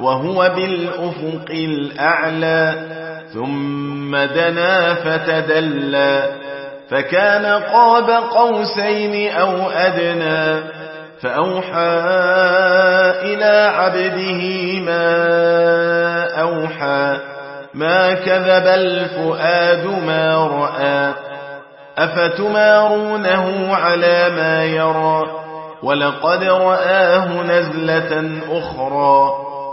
وهو بالأفق الأعلى ثم دنا فتدلى فكان قاب قوسين أو أدنى فأوحى إلى عبده ما أوحى ما كذب الفؤاد ما رأى أفتمارونه على ما يرى ولقد رآه نزلة أخرى.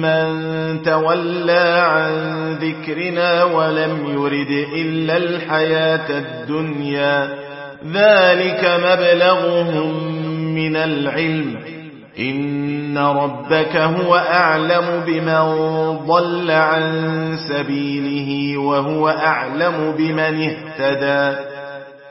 من تولى عن ذكرنا ولم يرد إلا الحياة الدنيا ذلك مبلغهم من العلم إن ربك هو أعلم بمن ضل عن سبيله وهو أعلم بمن اهتدى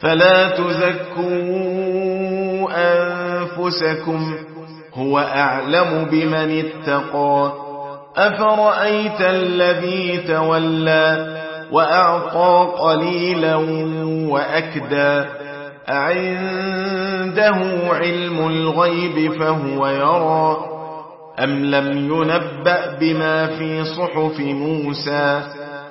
فلا تزكوا أنفسكم هو أعلم بمن اتقى. أفرأيت الذي تولى وأعطى قليلا وأكدى. أعنده علم الغيب فهو يرى. أم لم ينبأ بما في صحف موسى؟